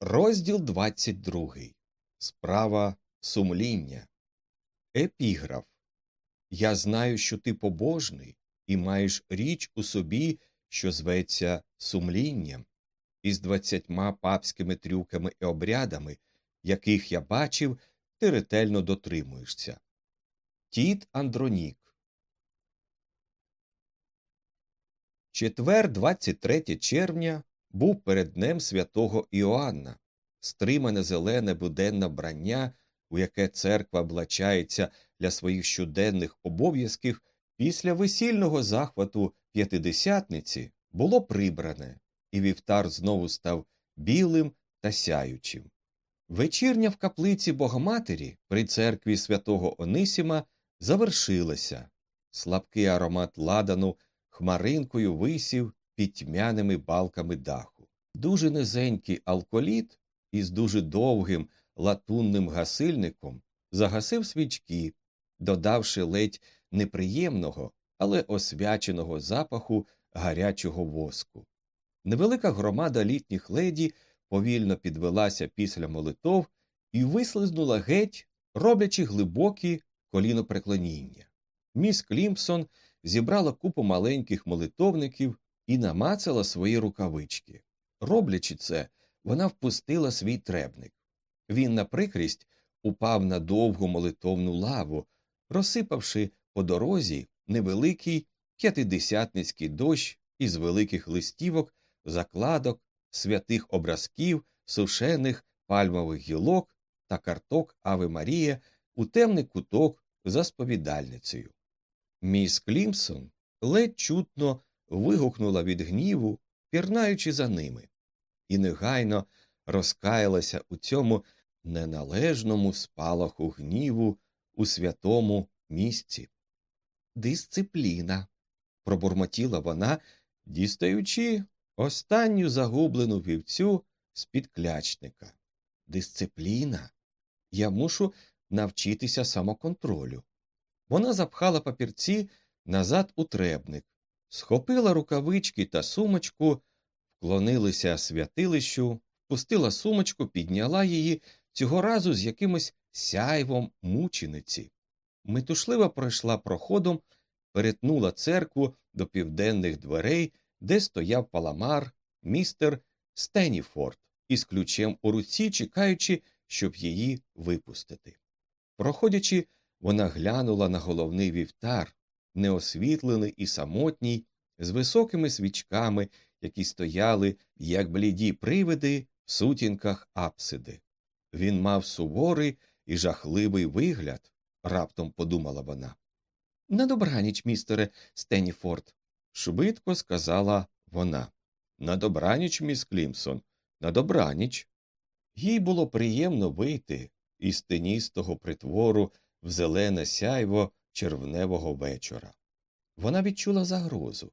Розділ 22. Справа сумління. Епіграф. Я знаю, що ти побожний і маєш річ у собі, що зветься сумлінням, із двадцятьма папськими трюками і обрядами, яких я бачив, ти ретельно дотримуєшся. Тіт Андронік. Четвер, 23 червня, був перед днем святого Іоанна, стримане зелене буденне брання, у яке церква облачається для своїх щоденних обов'язків після весільного захвату п'ятидесятниці, було прибране, і вівтар знову став білим та сяючим. Вечірня в каплиці Богоматері при церкві святого Онисіма завершилася. Слабкий аромат ладану хмаринкою висів під тьмяними балками даху. Дуже низенький алколіт із дуже довгим латунним гасильником загасив свічки, додавши ледь неприємного, але освяченого запаху гарячого воску. Невелика громада літніх леді повільно підвелася після молитов і вислизнула геть, роблячи глибокі колінопреклоніння. Міс Клімпсон зібрала купу маленьких молитовників і намацала свої рукавички. Роблячи це, вона впустила свій требник. Він на прикрість упав на довгу молитовну лаву, розсипавши по дорозі невеликий п'ятидесятницький дощ із великих листівок, закладок, святих образків, сушених пальмових гілок та карток Ави Марія у темний куток за сповідальницею. Міс Клімсон ледь чутно вигукнула від гніву, пірнаючи за ними, і негайно розкаялася у цьому неналежному спалаху гніву у святому місці. Дисципліна. пробурмотіла вона, дістаючи останню загублену вівцю з під клячника. Дисципліна. Я мушу навчитися самоконтролю. Вона запхала папірці назад у требник, схопила рукавички та сумочку, вклонилися святилищу, впустила сумочку, підняла її цього разу з якимось сяйвом мучениці. Метушливо пройшла проходом, перетнула церкву до південних дверей, де стояв паламар, містер Стеніфорд, із ключем у руці, чекаючи, щоб її випустити. Проходячи, вона глянула на головний вівтар, неосвітлений і самотній, з високими свічками, які стояли, як бліді привиди в сутінках апсиди. Він мав суворий і жахливий вигляд, раптом подумала вона. На добраніч, містере Стеніфорд, швидко сказала вона. На добраніч, міс Клімсон, на добраніч. Їй було приємно вийти із теністого притвору в зелене сяйво червневого вечора. Вона відчула загрозу.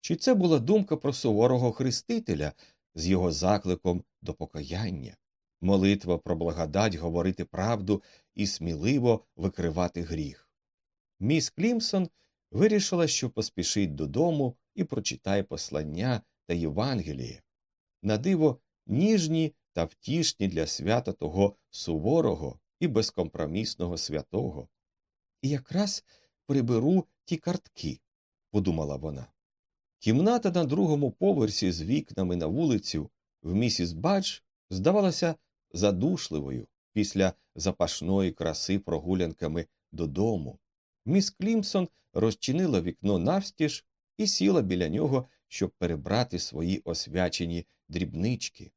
Чи це була думка про суворого хрестителя з його закликом до покаяння, молитва про благодать говорити правду і сміливо викривати гріх? Міс Клімсон вирішила, що поспішить додому і прочитає послання та Євангеліє. На диво ніжні та втішні для свята того суворого і безкомпромісного святого. І якраз приберу ті картки, подумала вона. Кімната на другому поверсі з вікнами на вулицю в місіс Бадж здавалася задушливою після запашної краси прогулянками додому. Міс Клімсон розчинила вікно навстіж і сіла біля нього, щоб перебрати свої освячені дрібнички.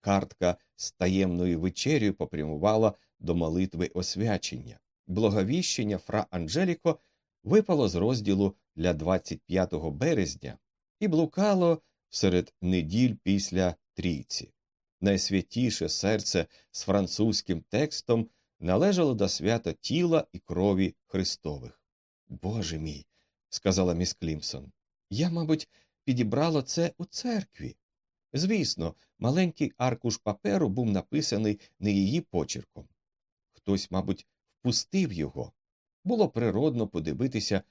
Картка з таємною вечерю попрямувала до молитви освячення. Благовіщення фра Анджеліко випало з розділу для 25 березня і блукало серед неділь після трійці. Найсвятіше серце з французьким текстом належало до свята тіла і крові Христових. Боже мій, сказала міс Клімсон, я, мабуть, підібрала це у церкві. Звісно, маленький аркуш паперу був написаний не її почерком. Хтось, мабуть, впустив його. Було природно подивитися,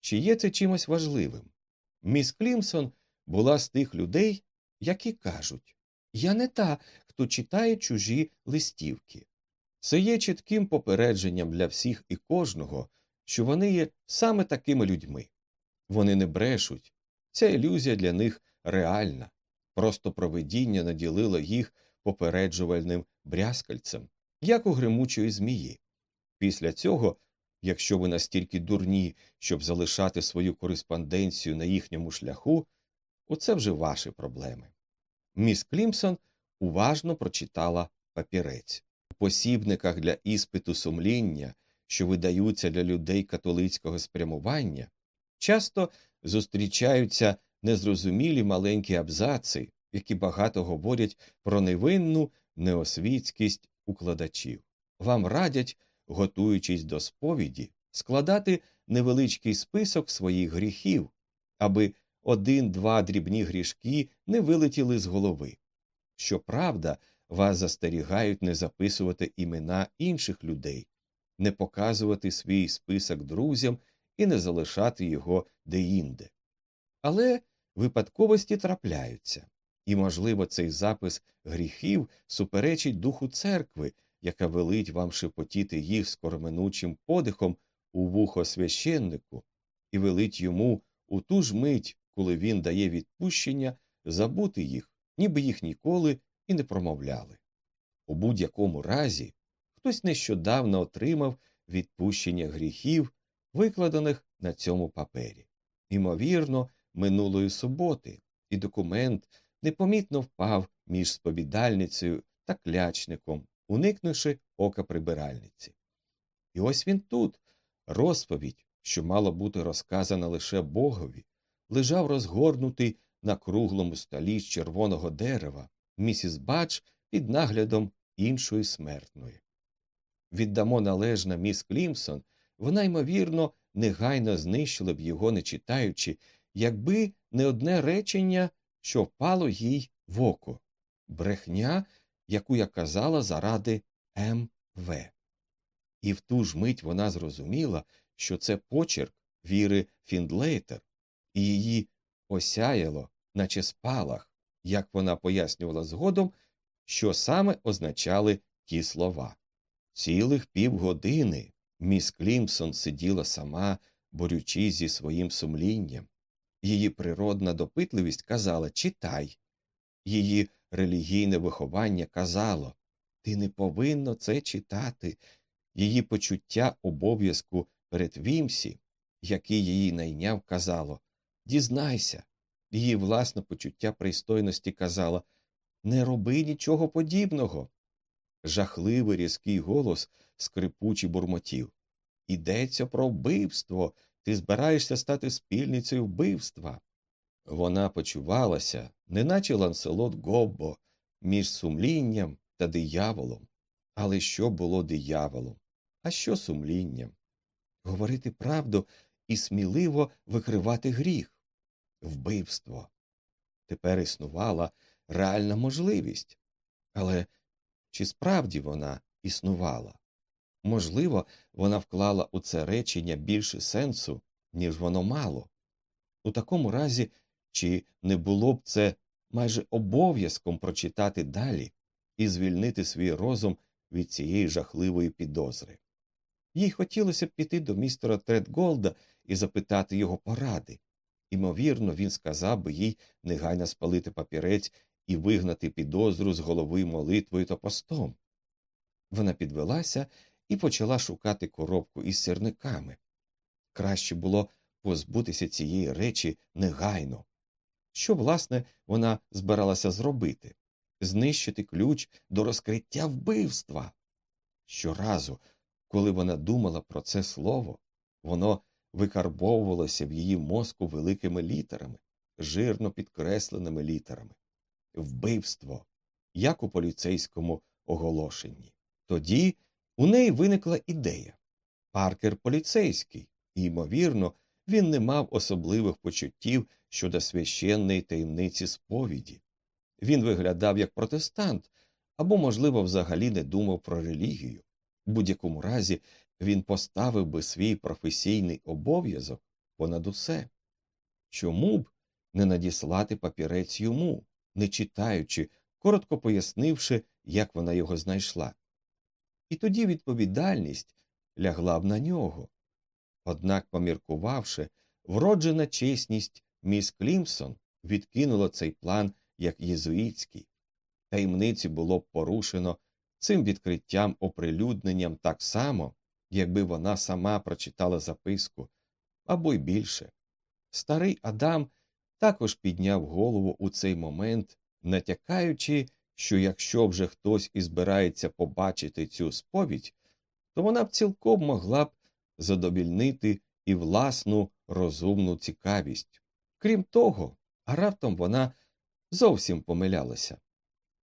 чи є це чимось важливим. Міс Клімсон була з тих людей, які кажуть Я не та, хто читає чужі листівки. Це є чітким попередженням для всіх і кожного, що вони є саме такими людьми. Вони не брешуть. Ця ілюзія для них реальна. Просто провидіння наділило їх попереджувальним брязкальцем, як у гримучої змії. Після цього, якщо ви настільки дурні, щоб залишати свою кореспонденцію на їхньому шляху, оце вже ваші проблеми. Міс Клімсон уважно прочитала папірець. У посібниках для іспиту сумління, що видаються для людей католицького спрямування, часто зустрічаються незрозумілі маленькі абзаци, які багато говорять про невинну неосвітськість укладачів. Вам радять, готуючись до сповіді, складати невеличкий список своїх гріхів, аби один-два дрібні грішки не вилетіли з голови. Щоправда, вас застерігають не записувати імена інших людей, не показувати свій список друзям і не залишати його деінде. Але випадковості трапляються, і, можливо, цей запис гріхів суперечить духу церкви, яка велить вам шепотіти їх скороминучим подихом у вухо священнику, і велить йому у ту ж мить, коли він дає відпущення, забути їх, ніби їх ніколи і не промовляли. У будь-якому разі хтось нещодавно отримав відпущення гріхів, викладених на цьому папері. Імовірно, минулої суботи, і документ непомітно впав між сповідальницею та клячником, уникнувши ока прибиральниці. І ось він тут, розповідь, що мало бути розказана лише Богові, лежав розгорнутий на круглому столі з червоного дерева, місіс Бач під наглядом іншої смертної. Віддамо належна міс Клімсон, вона, ймовірно, негайно знищила б його, не читаючи, якби не одне речення, що впало їй в око брехня, яку я казала заради М.В. І в ту ж мить вона зрозуміла, що це почерк віри Фіндлейтер, і її осяяло, наче спалах, як вона пояснювала згодом, що саме означали ті слова. Цілих півгодини міс Клімсон сиділа сама, борючись зі своїм сумлінням. Її природна допитливість казала читай. Її релігійне виховання казало ти не повинно це читати. Її почуття обов'язку перед Вімсі, який її найняв, казало Дізнайся. Її власне почуття пристойності казало Не роби нічого подібного. Жахливий різкий голос скрипучий бурмотів. Ідеться про вбивство. Ти збираєшся стати спільницею вбивства. Вона почувалася, неначе ланселот Гоббо, між сумлінням та дияволом. Але що було дияволом? А що сумлінням? Говорити правду і сміливо викривати гріх, вбивство. Тепер існувала реальна можливість. Але чи справді вона існувала? Можливо, вона вклала у це речення більше сенсу, ніж воно мало. У такому разі, чи не було б це майже обов'язком прочитати далі і звільнити свій розум від цієї жахливої підозри. Їй хотілося б піти до містера Тредголда і запитати його поради. Імовірно, він сказав би їй негайно спалити папірець і вигнати підозру з голови молитвою та постом. Вона підвелася і почала шукати коробку із сірниками. Краще було позбутися цієї речі негайно. Що, власне, вона збиралася зробити знищити ключ до розкриття вбивства. Щоразу, коли вона думала про це слово, воно викарбовувалося в її мозку великими літерами, жирно підкресленими літерами. Вбивство, як у поліцейському оголошенні. Тоді у неї виникла ідея. Паркер поліцейський, і, ймовірно, він не мав особливих почуттів щодо священної таємниці сповіді. Він виглядав як протестант або, можливо, взагалі не думав про релігію. У будь-якому разі він поставив би свій професійний обов'язок понад усе. Чому б не надіслати папірець йому, не читаючи, коротко пояснивши, як вона його знайшла. І тоді відповідальність лягла б на нього. Однак, поміркувавши, вроджена чесність міс Клімсон відкинула цей план як єзуїтський. Таємниці було б порушено цим відкриттям оприлюдненням так само, якби вона сама прочитала записку, або й більше. Старий Адам також підняв голову у цей момент, натякаючи, що якщо вже хтось і збирається побачити цю сповідь, то вона б цілком могла б задовільнити і власну розумну цікавість. Крім того, а раптом вона зовсім помилялася.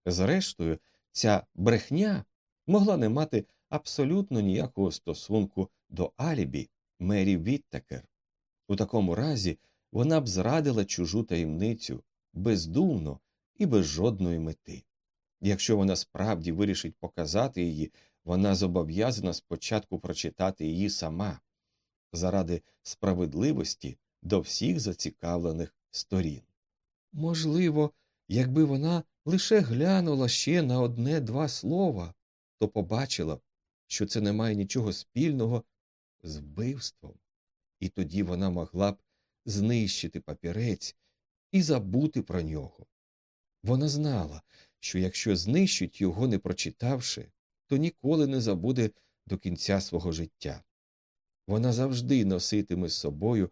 Зрештою, ця брехня могла не мати абсолютно ніякого стосунку до алібі Мері Віттекер. У такому разі вона б зрадила чужу таємницю бездумно і без жодної мети. Якщо вона справді вирішить показати її, вона зобов'язана спочатку прочитати її сама заради справедливості до всіх зацікавлених сторін. Можливо, якби вона лише глянула ще на одне два слова, то побачила що це не має нічого спільного з вбивством, і тоді вона могла б знищити папірець і забути про нього. Вона знала, що якщо знищить його, не прочитавши, то ніколи не забуде до кінця свого життя. Вона завжди носитиме з собою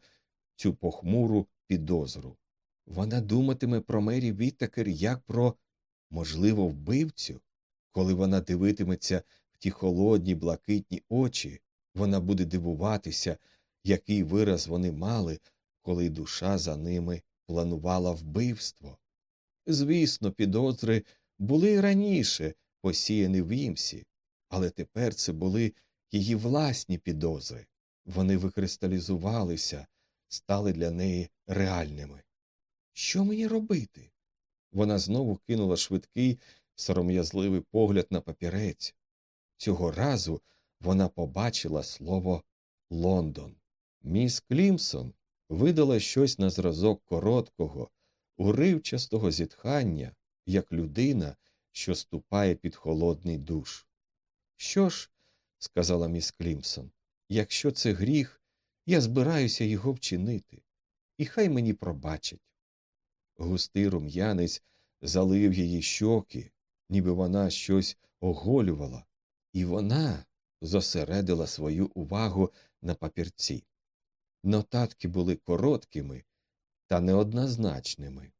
цю похмуру підозру. Вона думатиме про Мері Віттакер як про, можливо, вбивцю. Коли вона дивитиметься в ті холодні, блакитні очі, вона буде дивуватися, який вираз вони мали, коли душа за ними планувала вбивство. Звісно, підозри були раніше посіяні в імсі, але тепер це були її власні підозри. Вони викристалізувалися, стали для неї реальними. Що мені робити? Вона знову кинула швидкий, сором'язливий погляд на папірець. Цього разу вона побачила слово Лондон. Міс Клімсон видала щось на зразок короткого, уривчастого зітхання, як людина, що ступає під холодний душ. Що ж, сказала міс Клімсон, якщо це гріх, я збираюся його вчинити, і хай мені пробачать. Густий рум'янець залив її щоки, ніби вона щось оголювала, і вона зосередила свою увагу на папірці. Нотатки були короткими та неоднозначними.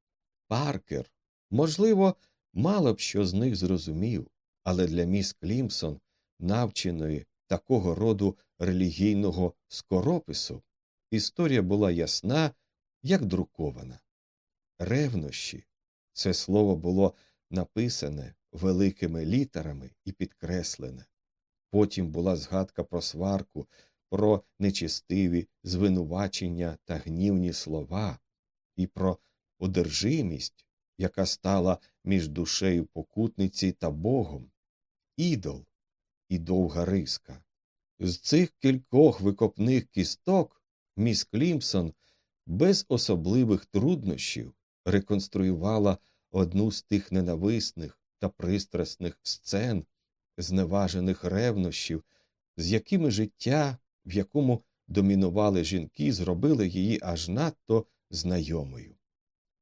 Паркер, можливо, мало б що з них зрозумів, але для міс Клімсон, навченої такого роду релігійного скоропису, історія була ясна, як друкована. Ревнощі це слово було написане великими літерами і підкреслене. Потім була згадка про сварку, про нечистиві звинувачення та гнівні слова, і про одержимість, яка стала між душею покутниці та Богом, ідол і довга риска. З цих кількох викопних кісток міс Клімсон без особливих труднощів реконструювала одну з тих ненависних та пристрасних сцен, зневажених ревнощів, з якими життя, в якому домінували жінки, зробили її аж надто знайомою.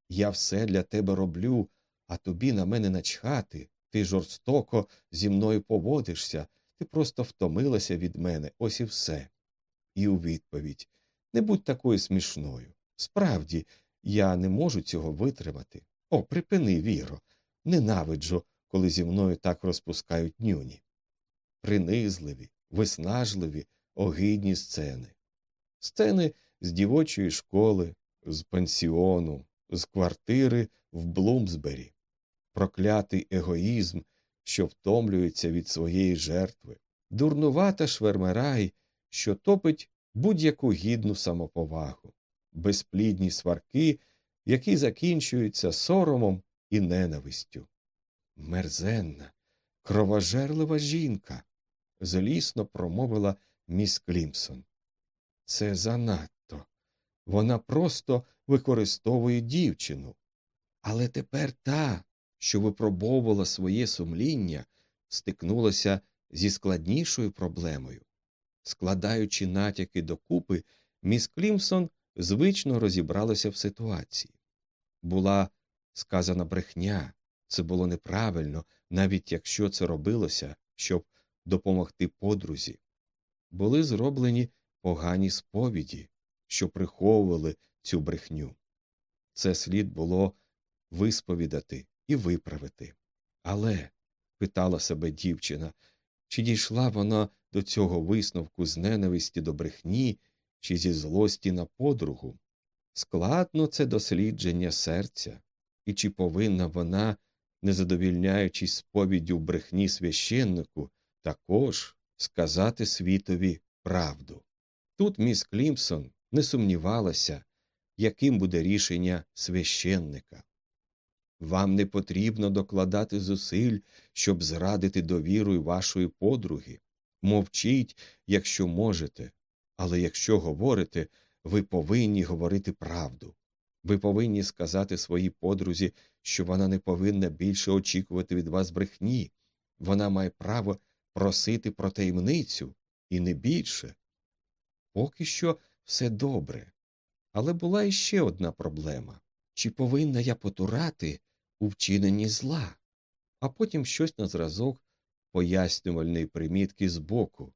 Я все для тебе роблю, а тобі на мене начхати, ти жорстоко зі мною поводишся, ти просто втомилася від мене, ось і все. І у відповідь не будь такою смішною. Справді, я не можу цього витримати. О, припини, Віро, ненавиджу, коли зі мною так розпускають нюні. Принизливі, виснажливі, огидні сцени. Сцени з дівочої школи, з пансіону, з квартири в Блумсбері, проклятий егоїзм, що втомлюється від своєї жертви, дурнувата швермерай, що топить будь-яку гідну самоповагу, безплідні сварки, які закінчуються соромом і ненавистю. Мерзенна, кровожерлива жінка, злісно промовила міс Клімсон. Це занадто. Вона просто використовує дівчину. Але тепер та, що випробовувала своє сумління, стикнулася зі складнішою проблемою. Складаючи натяки докупи, міс Клімсон звично розібралася в ситуації. Була сказана брехня, це було неправильно, навіть якщо це робилося, щоб допомогти подрузі. Були зроблені погані сповіді, що приховували цю брехню. Це слід було висповідати і виправити. Але, питала себе дівчина, чи дійшла вона до цього висновку з ненависті до брехні чи зі злості на подругу? Складно це дослідження серця, і чи повинна вона, не задовільняючись сповіддю брехні священнику, також сказати світові правду? Тут міс Клімсон не сумнівалася, яким буде рішення священника. Вам не потрібно докладати зусиль, щоб зрадити довіру вашої подруги. Мовчіть, якщо можете, але якщо говорите, ви повинні говорити правду. Ви повинні сказати своїй подрузі, що вона не повинна більше очікувати від вас брехні, вона має право просити про таємницю і не більше. Поки що все добре. Але була іще одна проблема чи повинна я потурати у вчиненні зла, а потім щось на зразок пояснювальної примітки збоку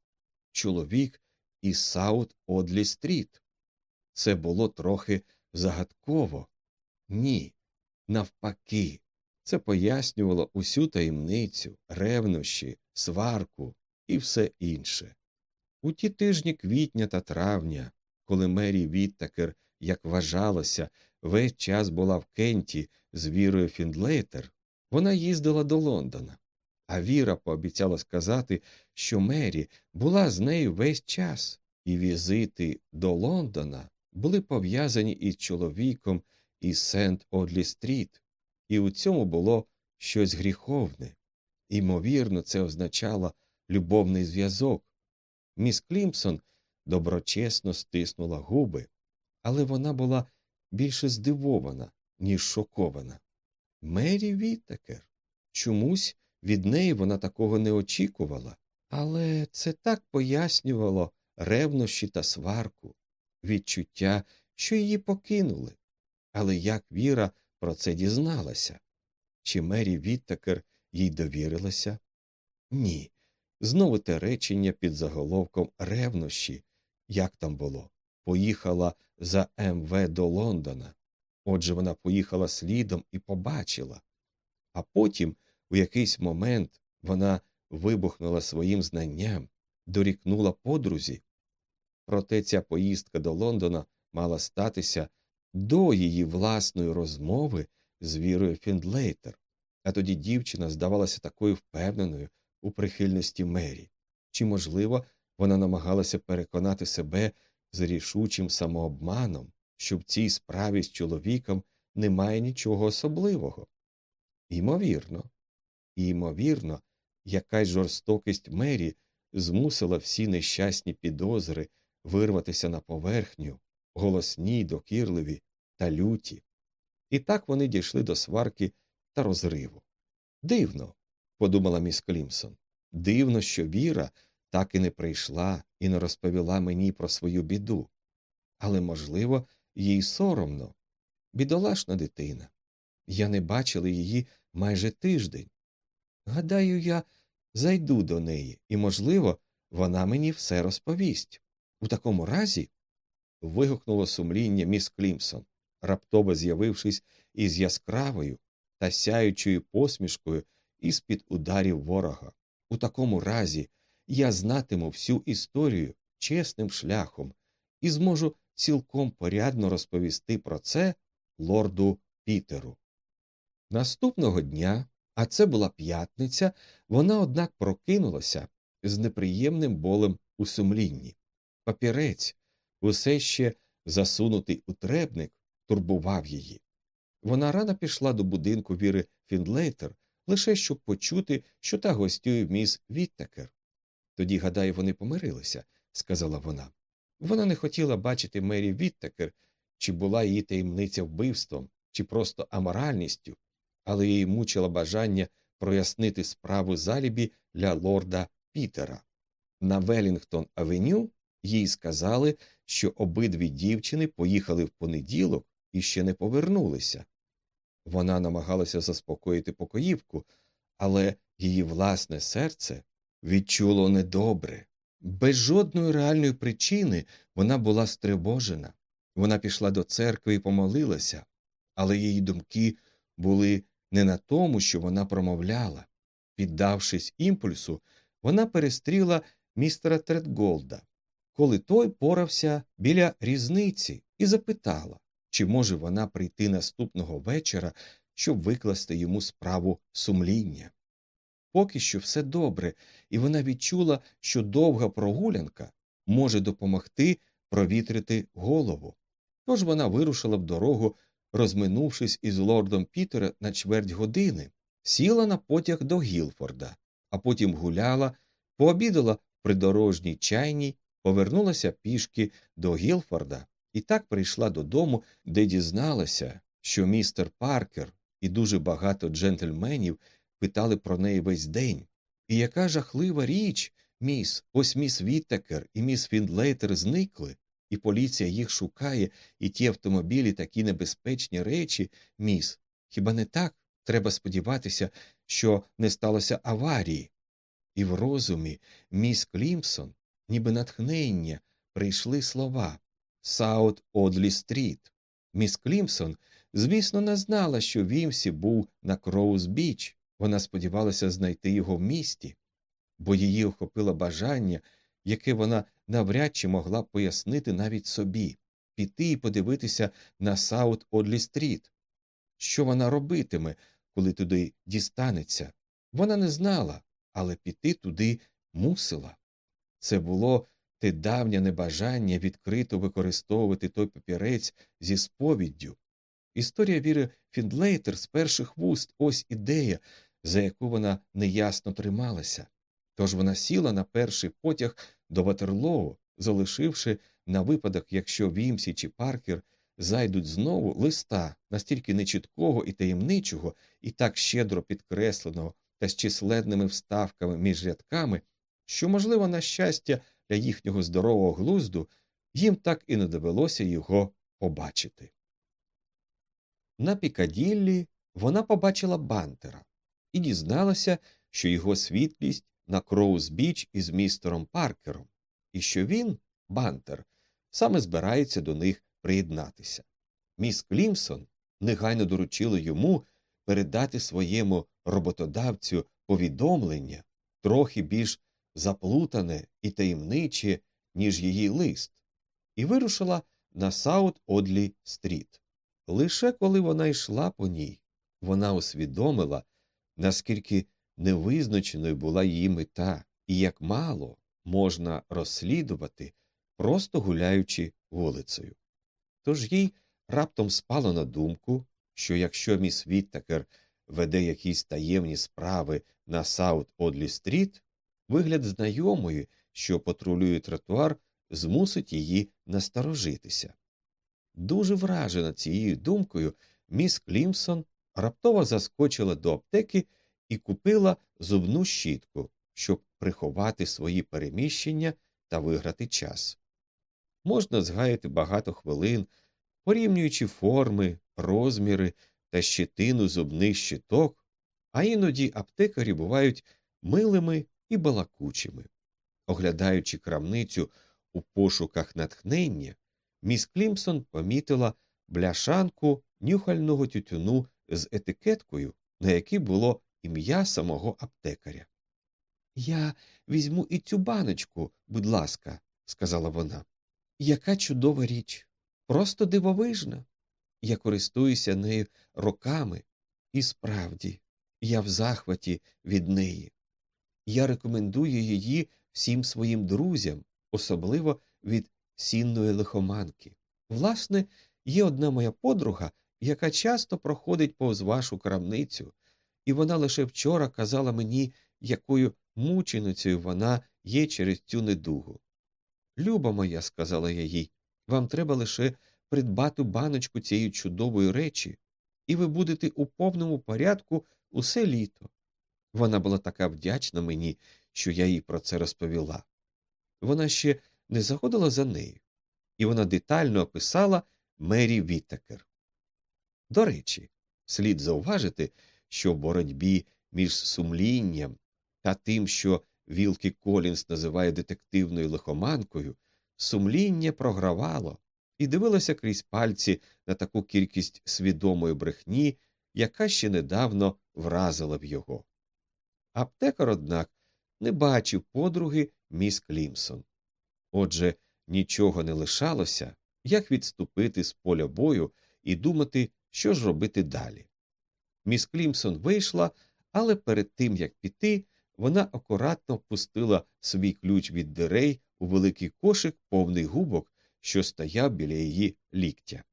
чоловік із Саут Одлі Стріт. Це було трохи загадково. Ні, навпаки, це пояснювало усю таємницю, ревнощі, сварку і все інше. У ті тижні квітня та травня, коли Мері Віттекер, як вважалося, весь час була в Кенті з Вірою Фіндлейтер, вона їздила до Лондона, а Віра пообіцяла сказати, що Мері була з нею весь час, і візити до Лондона були пов'язані із чоловіком із Сент Одлі Стріт, і у цьому було щось гріховне. Ймовірно, це означало любовний зв'язок. Міс Клімсон доброчесно стиснула губи, але вона була більше здивована, ніж шокована. Мері Віттекер. Чомусь від неї вона такого не очікувала, але це так пояснювало ревнощі та сварку, відчуття, що її покинули. Але як Віра про це дізналася? Чи Мері Віттекер їй довірилася? Ні. Знову те речення під заголовком ревнощі, як там було, поїхала за МВ до Лондона. Отже, вона поїхала слідом і побачила. А потім, у якийсь момент, вона вибухнула своїм знанням, дорікнула подрузі. Проте ця поїздка до Лондона мала статися до її власної розмови з Вірою Фіндлейтер, а тоді дівчина здавалася такою впевненою у прихильності Мері. Чи, можливо, вона намагалася переконати себе з рішучим самообманом, що в цій справі з чоловіком немає нічого особливого? Ймовірно, і ймовірно, якась жорстокість Мері змусила всі нещасні підозри вирватися на поверхню, голосні, докірливі та люті. І так вони дійшли до сварки та розриву. Дивно, подумала міс Клімсон, дивно, що Віра так і не прийшла і не розповіла мені про свою біду. Але, можливо, їй соромно. Бідолашна дитина. Я не бачила її майже тиждень. Гадаю, я зайду до неї, і, можливо, вона мені все розповість. У такому разі. вигукнуло сумління міс Клімсон, раптово з'явившись із яскравою та сяючою посмішкою із під ударів ворога. У такому разі я знатиму всю історію чесним шляхом і зможу цілком порядно розповісти про це лорду Пітеру. Наступного дня, а це була п'ятниця, вона, однак, прокинулася з неприємним болем у сумлінні. Папірець, усе ще засунутий у требник, турбував її. Вона рано пішла до будинку Віри Фіндлейтер, лише щоб почути, що та гостює міс Віттекер. Тоді, гадаю, вони помирилися, сказала вона. Вона не хотіла бачити Мері Віттекер, чи була її таємниця вбивством, чи просто аморальністю, але її мучило бажання прояснити справу з алібі для лорда Пітера. На Велінгтон Авеню їй сказали, що обидві дівчини поїхали в понеділок і ще не повернулися. Вона намагалася заспокоїти покоївку, але її власне серце відчуло недобре. Без жодної реальної причини вона була стривожена. Вона пішла до церкви і помолилася, але її думки були не на тому, що вона промовляла. Піддавшись імпульсу, вона перестріла містера Тредголда, коли той порався біля різниці і запитала, чи може вона прийти наступного вечора, щоб викласти йому справу сумління. Поки що все добре, і вона відчула, що довга прогулянка може допомогти провітрити голову. Тож вона вирушила в дорогу, розминувшись із лордом Пітера на чверть години, сіла на потяг до Гілфорда, а потім гуляла, пообідала в придорожній чайній, повернулася пішки до Гілфорда і так прийшла додому, де дізналася, що містер Паркер і дуже багато джентльменів питали про неї весь день. І яка жахлива річ, міс, ось міс Віттекер і міс Фіндлейтер зникли, і поліція їх шукає, і ті автомобілі такі небезпечні речі, міс. Хіба не так? Треба сподіватися, що не сталося аварії. І в розумі міс Клімсон, ніби натхнення, прийшли слова Саут Одлі Стріт. Міс Клімсон, звісно, не знала, що Вімсі був на Кроуз Біч. Вона сподівалася знайти його в місті, бо її охопило бажання, яке вона навряд чи могла б пояснити навіть собі піти і подивитися на Саут Одлі Стріт. Що вона робитиме, коли туди дістанеться? Вона не знала, але піти туди мусила. Це було те давнє небажання відкрито використовувати той папірець зі сповіддю. Історія Віри Фіндлейтер з перших вуст ось ідея, за яку вона неясно трималася. Тож вона сіла на перший потяг до Ватерлоу, залишивши на випадок, якщо Вімсі чи Паркер зайдуть знову листа настільки нечіткого і таємничого, і так щедро підкресленого та з численними вставками між рядками, що, можливо, на щастя, для їхнього здорового глузду їм так і не довелося його побачити. На Пікаділлі вона побачила бантера і дізналася, що його світлість на Кроуз Біч із містером Паркером, і що він, Бантер, саме збирається до них приєднатися. Міс Клімсон негайно доручила йому передати своєму роботодавцю повідомлення трохи більш заплутане і таємниче, ніж її лист, і вирушила на Саут Одлі Стріт. Лише коли вона йшла по ній, вона усвідомила, наскільки невизначеною була її мета і як мало можна розслідувати, просто гуляючи вулицею. Тож їй раптом спало на думку, що якщо міс Віттекер веде якісь таємні справи на Саут Одлі Стріт, вигляд знайомої, що патрулює тротуар, змусить її насторожитися. Дуже вражена цією думкою, міс Клімсон раптово заскочила до аптеки і купила зубну щітку, щоб приховати свої переміщення та виграти час. Можна згаяти багато хвилин, порівнюючи форми, розміри та щетину зубних щиток, а іноді аптекарі бувають милими і балакучими. Оглядаючи крамницю у пошуках натхнення, міс Клімсон помітила бляшанку нюхального тютюну з етикеткою, на якій було ім'я самого аптекаря. Я візьму і цю баночку, будь ласка, сказала вона. Яка чудова річ, просто дивовижна. Я користуюся нею роками, і справді, я в захваті від неї. Я рекомендую її всім своїм друзям, особливо від сінної лихоманки. Власне, є одна моя подруга, яка часто проходить повз вашу крамницю, і вона лише вчора казала мені, якою мученицею вона є через цю недугу. Люба моя, сказала я їй, вам треба лише придбати баночку цієї чудової речі, і ви будете у повному порядку усе літо. Вона була така вдячна мені, що я їй про це розповіла. Вона ще не заходила за нею, і вона детально описала Мері Віттекер. До речі, слід зауважити, що в боротьбі між сумлінням та тим, що Вілкі Колінс називає детективною лихоманкою, сумління програвало і дивилося крізь пальці на таку кількість свідомої брехні, яка ще недавно вразила б його. Аптекар, однак, не бачив подруги міс Клімсон. Отже, нічого не лишалося, як відступити з поля бою і думати, що ж робити далі. Міс Клімсон вийшла, але перед тим як піти, вона акуратно впустила свій ключ від дверей у великий кошик, повний губок, що стояв біля її ліктя.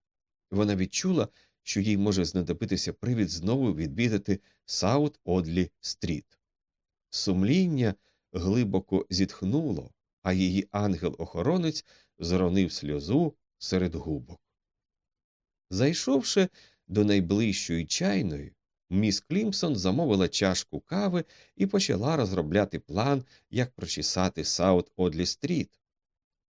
Вона відчула, що їй може знадобитися привід знову відвідати Саут Одлі Стріт. Сумління глибоко зітхнуло, а її ангел-охоронець зронив сльозу серед губок. Зайшовши до найближчої чайної, міс Клімсон замовила чашку кави і почала розробляти план, як прочесати Саут Одлі Стріт.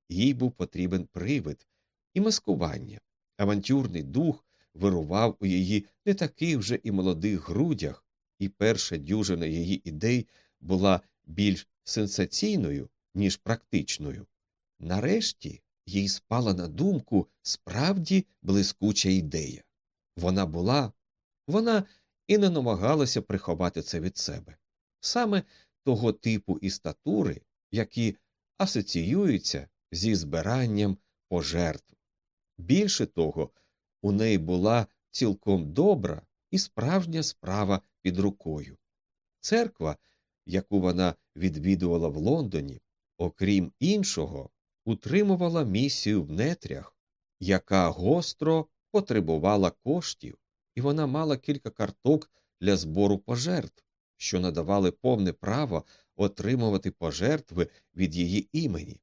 Їй був потрібен привід і маскування. Авантюрний дух вирував у її не таких вже і молодих грудях, і перша дюжина її ідей була більш сенсаційною, ніж практичною. Нарешті їй спала на думку справді блискуча ідея. Вона була, вона і не намагалася приховати це від себе, саме того типу і статури, які асоціюються зі збиранням пожертв. Більше того, у неї була цілком добра і справжня справа під рукою. Церква, яку вона відвідувала в Лондоні, окрім іншого, утримувала місію в нетрях, яка гостро потребувала коштів, і вона мала кілька карток для збору пожертв, що надавали повне право отримувати пожертви від її імені.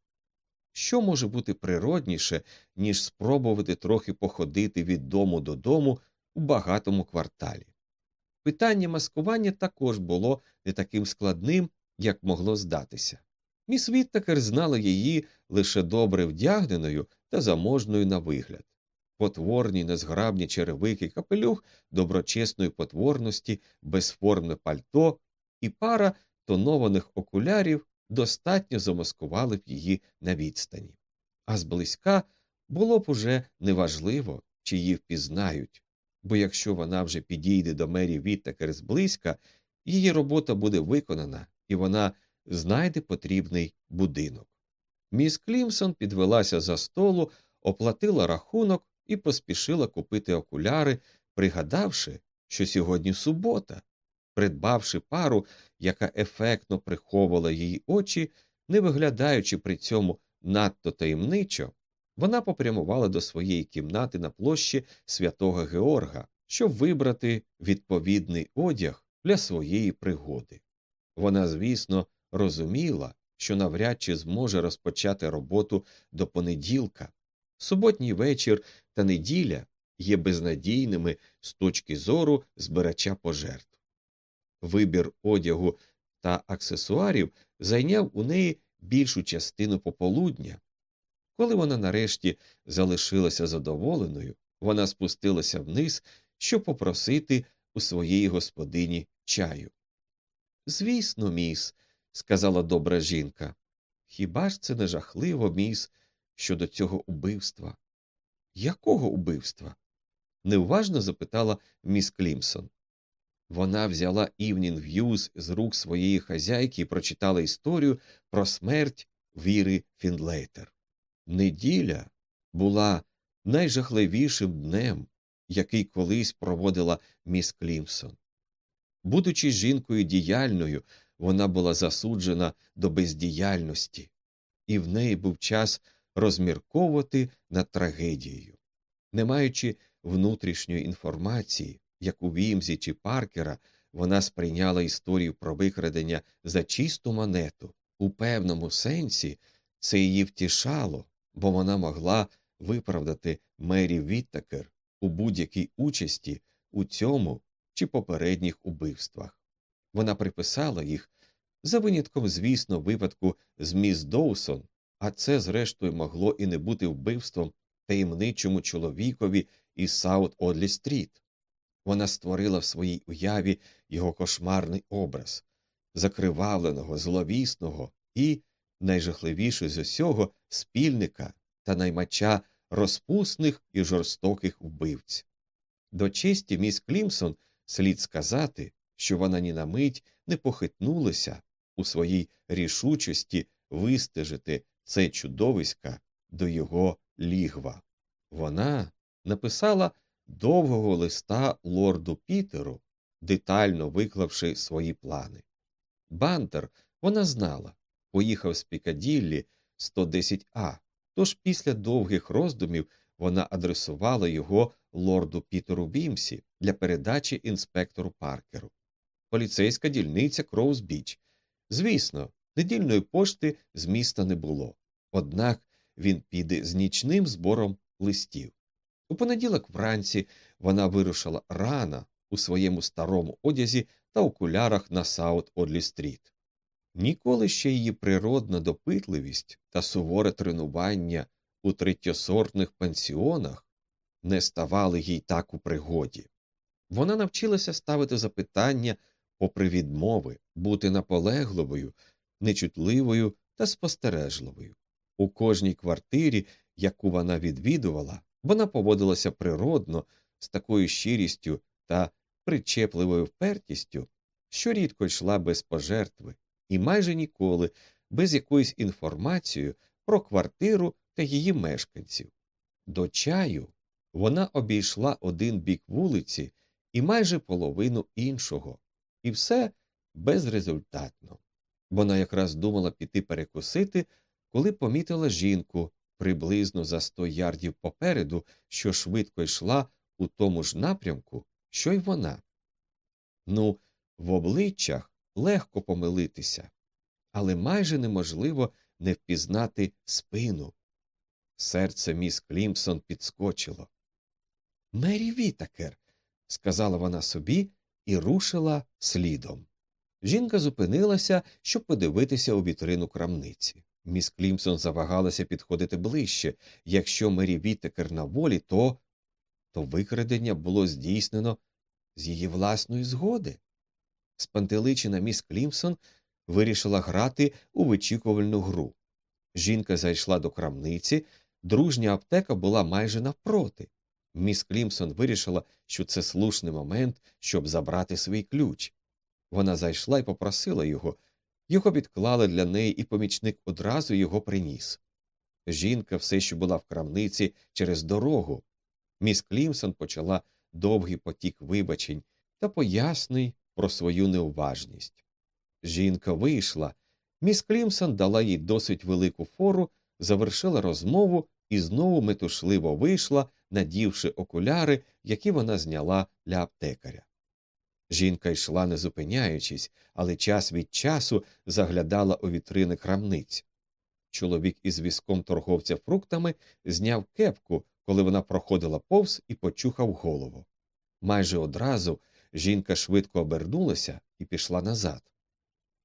Що може бути природніше, ніж спробувати трохи походити від дому додому у багатому кварталі? Питання маскування також було не таким складним, як могло здатися. Міс Віттакер знала її лише добре вдягненою та заможною на вигляд. Потворні, незграбні черевики, капелюх доброчесної потворності, безформне пальто і пара тонованих окулярів достатньо замаскували б її на відстані. А зблизька було б уже неважливо, чи її впізнають, бо якщо вона вже підійде до мері Віттакер зблизька, її робота буде виконана, і вона знайде потрібний будинок. Міс Клімсон підвелася за столу, оплатила рахунок і поспішила купити окуляри, пригадавши, що сьогодні субота. Придбавши пару, яка ефектно приховувала її очі, не виглядаючи при цьому надто таємничо, вона попрямувала до своєї кімнати на площі святого Георга, щоб вибрати відповідний одяг для своєї пригоди. Вона, звісно, розуміла, що навряд чи зможе розпочати роботу до понеділка. Суботній вечір та неділя є безнадійними з точки зору збирача пожертв. Вибір одягу та аксесуарів зайняв у неї більшу частину пополудня. Коли вона нарешті залишилася задоволеною, вона спустилася вниз, щоб попросити у своєї господині чаю. Звісно, міс, сказала добра жінка. Хіба ж це не жахливо, міс, щодо цього убивства? Якого убивства? неважно запитала міс Клімсон. Вона взяла Івнін В'юз з рук своєї хазяйки і прочитала історію про смерть Віри Фінлейтер. Неділя була найжахливішим днем, який колись проводила міс Клімсон. Будучи жінкою діяльною, вона була засуджена до бездіяльності, і в неї був час розмірковувати над трагедією. Не маючи внутрішньої інформації, як у Вімзі чи Паркера, вона сприйняла історію про викрадення за чисту монету. У певному сенсі це її втішало, бо вона могла виправдати Мері Віттакер у будь-якій участі у цьому чи попередніх убивствах. Вона приписала їх за винятком, звісно, випадку з міс Доусон, а це, зрештою, могло і не бути вбивством таємничому чоловікові із Саут Одлі Стріт. Вона створила в своїй уяві його кошмарний образ закривавленого, зловісного і, найжахливіше з усього, спільника та наймача розпусних і жорстоких вбивць. До честі міс Клімсон слід сказати, що вона ні на мить не похитнулася у своїй рішучості вистежити це чудовиська до його лігва. Вона написала довгого листа лорду Пітеру, детально виклавши свої плани. Бантер, вона знала, поїхав з Пікаділлі 110А, тож після довгих роздумів вона адресувала його лорду Пітеру Вімсі для передачі інспектору Паркеру. Поліцейська дільниця Кроузбіч. Звісно, недільної пошти з міста не було, однак він піде з нічним збором листів. У понеділок вранці вона вирушила рано у своєму старому одязі та окулярах на Саут Одлі Стріт. Ніколи ще її природна допитливість та суворе тренування у третьосортних пансіонах не ставали їй так у пригоді. Вона навчилася ставити запитання попри відмови, бути наполегливою, нечутливою та спостережливою. У кожній квартирі, яку вона відвідувала, вона поводилася природно, з такою щирістю та причепливою впертістю, що рідко йшла без пожертви, і майже ніколи без якоїсь інформації про квартиру та її мешканців. До чаю вона обійшла один бік вулиці і майже половину іншого, і все безрезультатно. Вона якраз думала піти перекусити, коли помітила жінку приблизно за сто ярдів попереду, що швидко йшла у тому ж напрямку, що й вона. Ну, в обличчях легко помилитися, але майже неможливо не впізнати спину. Серце міс Клімсон підскочило. Мері Вітакер, сказала вона собі і рушила слідом. Жінка зупинилася, щоб подивитися у вітрину крамниці. Міс Клімсон завагалася підходити ближче. Якщо Мері Вітекер на волі, то то викрадення було здійснено з її власної згоди. Спантеличена міс Клімсон вирішила грати у вичікувальну гру. Жінка зайшла до крамниці, дружня аптека була майже навпроти. Міс Клімсон вирішила, що це слушний момент, щоб забрати свій ключ. Вона зайшла і попросила його. Його відклали для неї, і помічник одразу його приніс. Жінка все ще була в крамниці через дорогу. Міс Клімсон почала довгий потік вибачень та пояснень про свою неуважність. Жінка вийшла. Міс Клімсон дала їй досить велику фору, завершила розмову і знову метушливо вийшла, надівши окуляри, які вона зняла для аптекаря. Жінка йшла, не зупиняючись, але час від часу заглядала у вітрини крамниць. Чоловік із візком торговця фруктами зняв кепку, коли вона проходила повз і почухав голову. Майже одразу жінка швидко обернулася і пішла назад.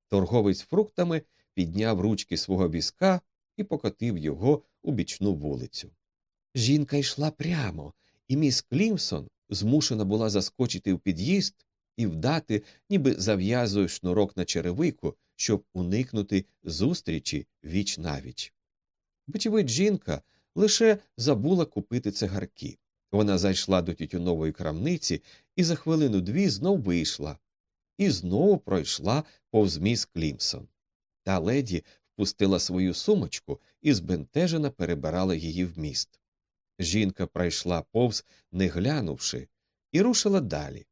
Торговець фруктами підняв ручки свого візка і покотив його у бічну вулицю. Жінка йшла прямо, і міс Клімсон змушена була заскочити в під'їзд і вдати, ніби зав'язує шнурок на черевику, щоб уникнути зустрічі віч навіч. Вочевидь, жінка лише забула купити цигарки. Вона зайшла до тютюнової крамниці і за хвилину дві знов вийшла, і знову пройшла повз міс Клімсон. Та леді впустила свою сумочку і збентежено перебирала її в міст. Жінка пройшла повз, не глянувши, і рушила далі.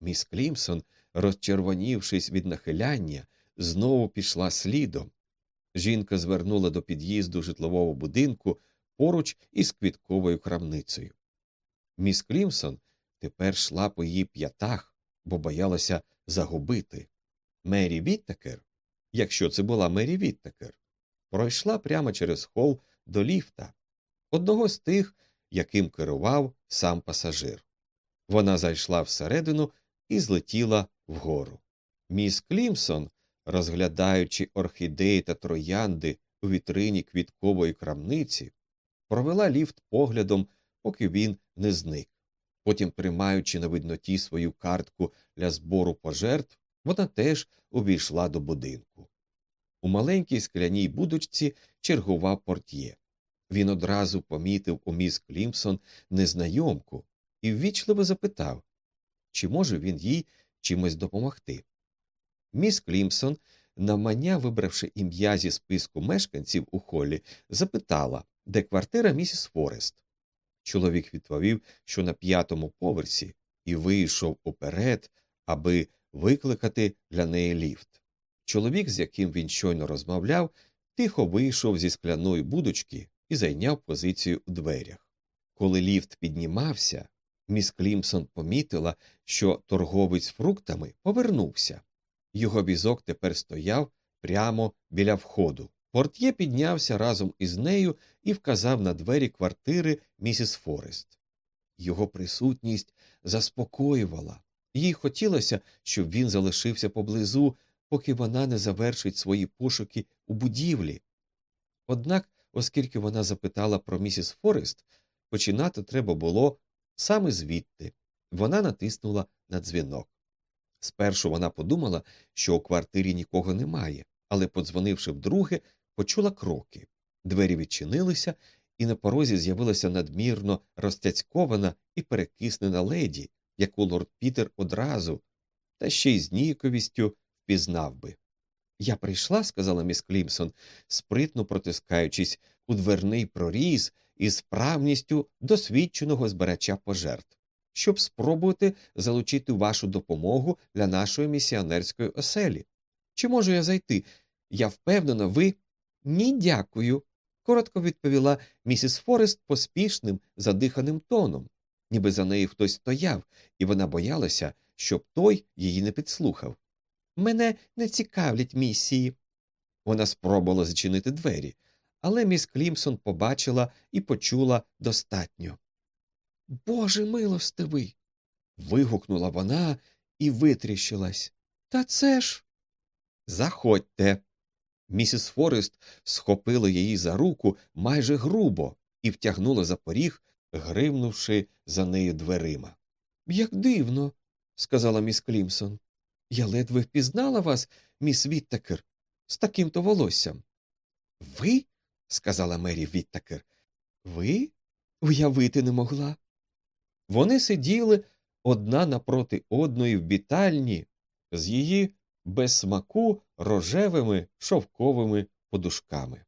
Міс Клімсон, розчервонівшись від нахиляння, знову пішла слідом. Жінка звернула до під'їзду житлового будинку поруч із квітковою крамницею. Міс Клімсон тепер йшла по її п'ятах, бо боялася загубити. Мері Віттекер, якщо це була Мері Віттекер, пройшла прямо через хол до ліфта, одного з тих, яким керував сам пасажир. Вона зайшла всередину і злетіла вгору. Міс Клімсон, розглядаючи орхідеї та троянди у вітрині квіткової крамниці, провела ліфт поглядом, поки він не зник. Потім, тримаючи на видноті свою картку для збору пожертв, вона теж увійшла до будинку. У маленькій скляній будочці чергував портьє. Він одразу помітив у міс Клімсон незнайомку і ввічливо запитав, чи може він їй чимось допомогти. Міс Клімсон, навмання вибравши ім'я зі списку мешканців у холі, запитала, де квартира місіс Форест. Чоловік відповів, що на п'ятому поверсі, і вийшов уперед, аби викликати для неї ліфт. Чоловік, з яким він щойно розмовляв, тихо вийшов зі скляної будочки і зайняв позицію у дверях. Коли ліфт піднімався, міс Клімсон помітила, що торговець фруктами повернувся. Його візок тепер стояв прямо біля входу. Портє піднявся разом із нею і вказав на двері квартири місіс Форест. Його присутність заспокоювала, їй хотілося, щоб він залишився поблизу, поки вона не завершить свої пошуки у будівлі. Однак, оскільки вона запитала про місіс Форест, починати треба було саме звідти. Вона натиснула на дзвінок. Спершу вона подумала, що у квартирі нікого немає, але, подзвонивши вдруге, почула кроки. Двері відчинилися, і на порозі з'явилася надмірно розтяцькована і перекиснена леді, яку лорд Пітер одразу, та ще й з ніяковістю впізнав би. Я прийшла, сказала міс Клімсон, спритно протискаючись у дверний проріз із справністю досвідченого збирача пожертв, щоб спробувати залучити вашу допомогу для нашої місіонерської оселі. Чи можу я зайти? Я впевнена, ви. Ні, дякую. коротко відповіла місіс Форест поспішним, задиханим тоном, ніби за нею хтось стояв, і вона боялася, щоб той її не підслухав. Мене не цікавлять місії. Вона спробувала зачинити двері, але міс Клімсон побачила і почула достатньо. Боже милостивий. вигукнула вона і витріщилась. Та це ж. Заходьте. Місіс Форест схопила її за руку майже грубо і втягнула за поріг, гримнувши за нею дверима. Як дивно, сказала міс Клімсон. Я ледве впізнала вас, міс Віттакер, з таким то волоссям. Ви? Сказала Мері Віттакер. Ви? Уявити не могла. Вони сиділи одна напроти одної в вітальні з її без смаку рожевими шовковими подушками.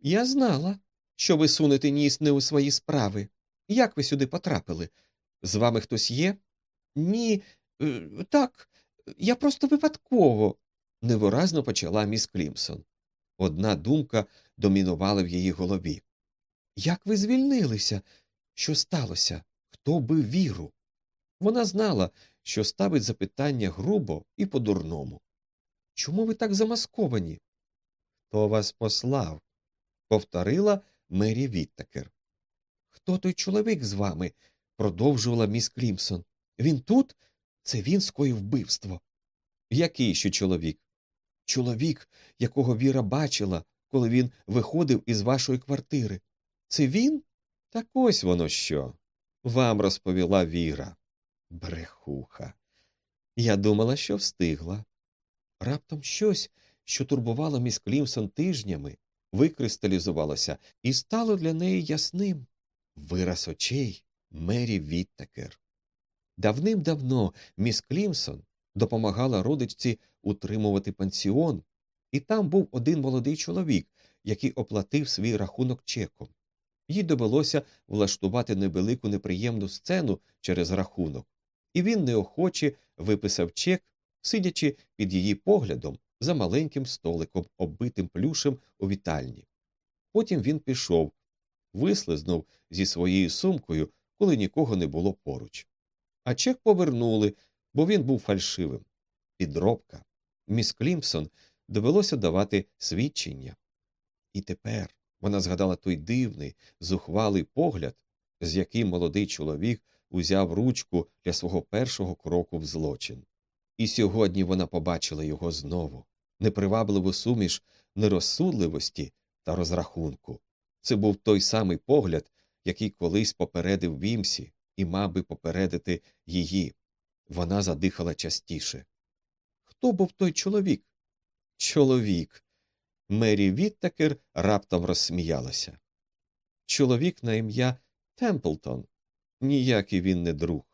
Я знала, що ви сунете ніс не у свої справи. Як ви сюди потрапили? З вами хтось є? Ні, е, так, я просто випадково, невиразно почала міс Клімсон. Одна думка домінувала в її голові. Як ви звільнилися? Що сталося? Хто бив віру? Вона знала, що ставить запитання грубо і по-дурному. Чому ви так замасковані? Хто вас послав? повторила Мері Віттакер. Хто той чоловік з вами? продовжувала міс Клімсон. Він тут? Це він скоїв вбивство. Який ще чоловік? Чоловік, якого Віра бачила, коли він виходив із вашої квартири. Це він? Так ось воно що. Вам розповіла Віра. Брехуха. Я думала, що встигла. Раптом щось, що турбувало міс Клімсон тижнями, викристалізувалося і стало для неї ясним вираз очей Мері Віттакер. Давним-давно міс Клімсон допомагала родичці утримувати пансіон, і там був один молодий чоловік, який оплатив свій рахунок чеком. Їй довелося влаштувати невелику неприємну сцену через рахунок, і він неохоче виписав чек, сидячи під її поглядом за маленьким столиком, оббитим плюшем у вітальні. Потім він пішов, вислизнув зі своєю сумкою, коли нікого не було поруч. А чек повернули, бо він був фальшивим. Підробка. Міс Клімсон довелося давати свідчення. І тепер вона згадала той дивний, зухвалий погляд, з яким молодий чоловік узяв ручку для свого першого кроку в злочин. І сьогодні вона побачила його знову непривабливу суміш нерозсудливості та розрахунку. Це був той самий погляд, який колись попередив Вімсі і мав би попередити її. Вона задихала частіше. Хто був той чоловік? Чоловік. Мері Віттакер раптом розсміялася. Чоловік на ім'я Темплтон. Ніякий він не друг.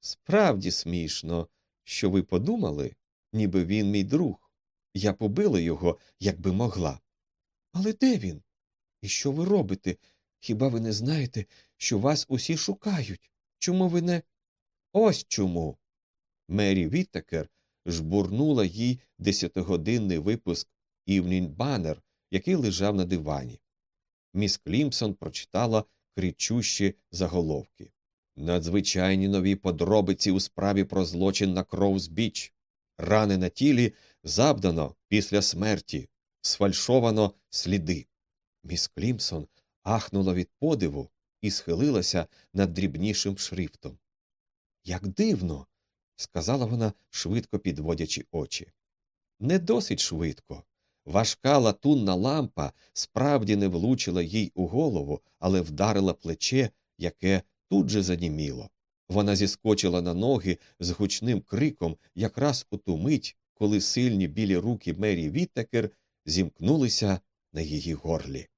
Справді смішно, що ви подумали, ніби він мій друг. Я побила його, якби могла. Але де він? І що ви робите? Хіба ви не знаєте, що вас усі шукають? Чому ви не. Ось чому. Мері Віттакер жбурнула їй десятигодинний випуск Evening Banner, який лежав на дивані. Міс Клімсон прочитала кричущі заголовки. Надзвичайні нові подробиці у справі про злочин на Кроузбіч. Рани на тілі завдано після смерті, сфальшовано сліди. Міс Клімсон ахнула від подиву і схилилася над дрібнішим шрифтом. Як дивно, сказала вона, швидко підводячи очі. Не досить швидко. Важка латунна лампа справді не влучила їй у голову, але вдарила плече, яке тут же заніміло. Вона зіскочила на ноги з гучним криком якраз у ту мить, коли сильні білі руки Мері Віттекер зімкнулися на її горлі.